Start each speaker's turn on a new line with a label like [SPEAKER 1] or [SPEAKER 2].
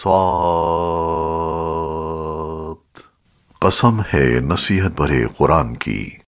[SPEAKER 1] صاد۔ قسم ہے نصیحت بھرے قرآن کی۔